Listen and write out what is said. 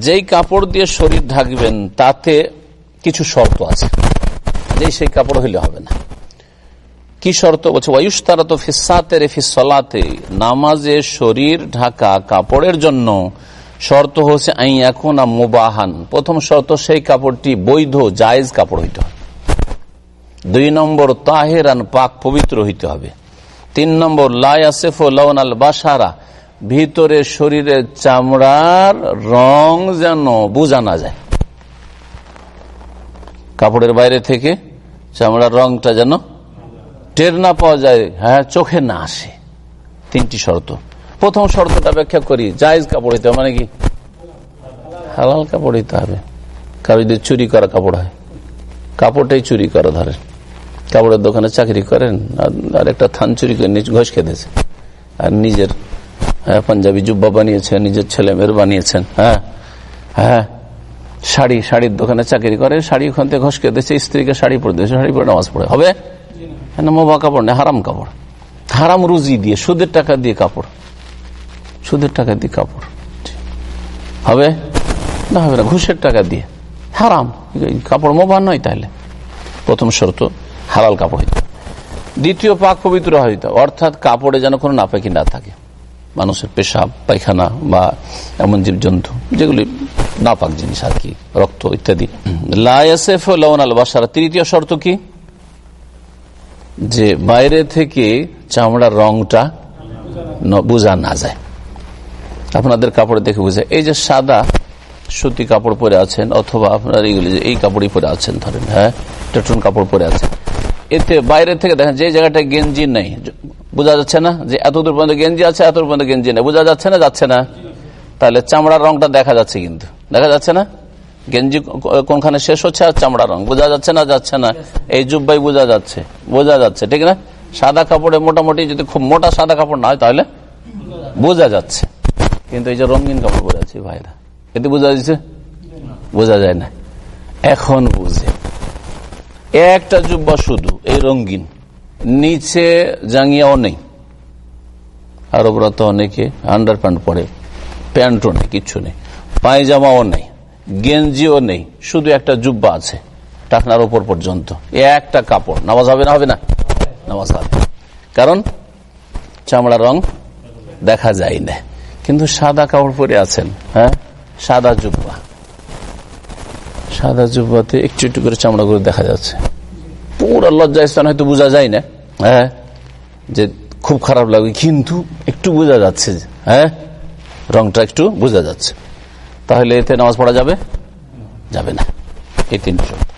যেই কাপড় দিয়ে শরীর ঢাকবেন, তাতে কিছু শর্ত আছে। যে সেই কাপড় হইলে হবে না। কি শর্ত? বলছে ওয়ুস্তারা তো ফিসাতে ফিসলাতে নামাজে শরীর ঢাকা কাপড়ের জন্য শর্ত হচ্ছে আই এখন মোবাহান। প্রথম শর্ত, সেই কাপড়টি বৈধ, জায়েজ কাপড় হইতে হবে। দুই নম্বর, তাহেরান পাক পবিত্র হইতে হবে। তিন নম্বর লায়াসেফ লওন আল বাসারা ভিতরে শরীরের চামড়ার রং যেন বোঝা না যায়। কাপড়ের বাইরে থেকে চামড়ার রংটা যেন টের না পাওয়া যায় হ্যাঁ চোখে না আসে। তিনটি শর্ত। প্রথম শর্তটা ব্যাখ্যা করি, জায়জ কাপড় হইতে মানে কি? হালাল কাপড় হইতে হবে। কারও যদি চুরি করা কাপড় হয়, কাপড়টাই চুরি করা ধরেন। কাপড়ের দোকানে চাকরি করেন, আর একটা থান চুরি করে ঘষ খেতেছে আর নিজের হ্যাঁ পাঞ্জাবি জুব্বা বানিয়েছেন, নিজের ছেলে মেয়ের বানিয়েছেন হ্যাঁ হ্যাঁ শাড়ি, শাড়ির দোকানে চাকরি করে, শাড়ি ওখান থেকে ঘষ খেতেছে স্ত্রীকে শাড়ি পরে দিয়েছে, শাড়ি পরে নামাজ পড়ে। হবে? মোবা কাপড় নেই হারাম কাপড়। হারাম রুজি দিয়ে, সুদের টাকা দিয়ে কাপড়। সুদের টাকা দিয়ে কাপড়। হবে? না হবে না, ঘুষের টাকা দিয়ে। হারাম। কাপড় মোবা নয় তাহলে। প্রথম শর্ত, হালাল কাপড় দ্বিতীয় পাক পবিত্র হইতে। অর্থাৎ কাপড়ে যেন কোনো নাপাকি না থাকে। মানুষের পেশাব পায়খানা বা এমন জীব জন্তু যেগুলি নাপাক জিনিস আর কি, রক্ত ইত্যাদি। লায়াসেফ লওন আল বাসারা তৃতীয় শর্ত কি? যে বাইরে থেকে চামড়ার রংটা বোঝা না যায়। আপনাদের কাপড় দেখে বুঝে এই যে সাদা সুতি কাপড় পরে আছেন, অথবা আপনার এইগুলি এই কাপড়ই পরে আছেন, ধরেন হ্যাঁ টেটন কাপড় পরে আছেন। এতে বাইরে থেকে দেখেন যে জায়গাটা গেঞ্জি নেই। বোঝা যাচ্ছে না যে এত দূর পর্যন্ত গেঞ্জি আছে, এতদূর পর্যন্ত গেঞ্জি নেই। বোঝা যাচ্ছে না যাচ্ছে না? তাহলে চামড়ার রংটা দেখা যাচ্ছে কিন্তু। দেখা যাচ্ছে না? গেঞ্জি কোনখানে শেষ হচ্ছে আর চামড়া রং? বোঝা যাচ্ছে না যাচ্ছে না? এই জুব্বাই বোঝা যাচ্ছে। বোঝা যাচ্ছে, ঠিক না? সাদা কাপড়ে মোটামুটি যদি খুব মোটা সাদা কাপড় না হয় তাহলে বোঝা যাচ্ছে। কিন্তু এই যে রঙিন কাপড় পরে আছে ভাইরা এতে বোঝা যাচ্ছে? বোঝা যায় না। এখন বুঝে। একটা জুব্বা শুধু, এই রঙিন। নিচে জাঙ্গিয়াও নেই আর ওপরা তো অনেকে আন্ডার প্যান্ট পরে। প্যান্টও নেই, কিচ্ছু নেই। পায়জামাও নেই, গেঞ্জিও নেই, শুধু একটা জুব্বা আছে, টাকনার ওপর পর্যন্ত। একটা কাপড়। নামাজ হবে না হবে না? নামাজ হবে। কারণ চামড়া রং দেখা যায় না। কিন্তু সাদা কাপড় পরে আছেন হ্যাঁ? সাদা জুব্বা। সাদা জুব্বাতে একটু একটু করে চামড়া করে দেখা যাচ্ছে। পুরো লজ্জা স্থান হয়তো বোঝা যায় না হ্যাঁ? যে খুব খারাপ লাগে, কিন্তু একটু বোঝা যাচ্ছে হ্যাঁ? রংটা একটু বোঝা যাচ্ছে। তাহলে এতে নামাজ পড়া যাবে? যাবে না। এই তিনটি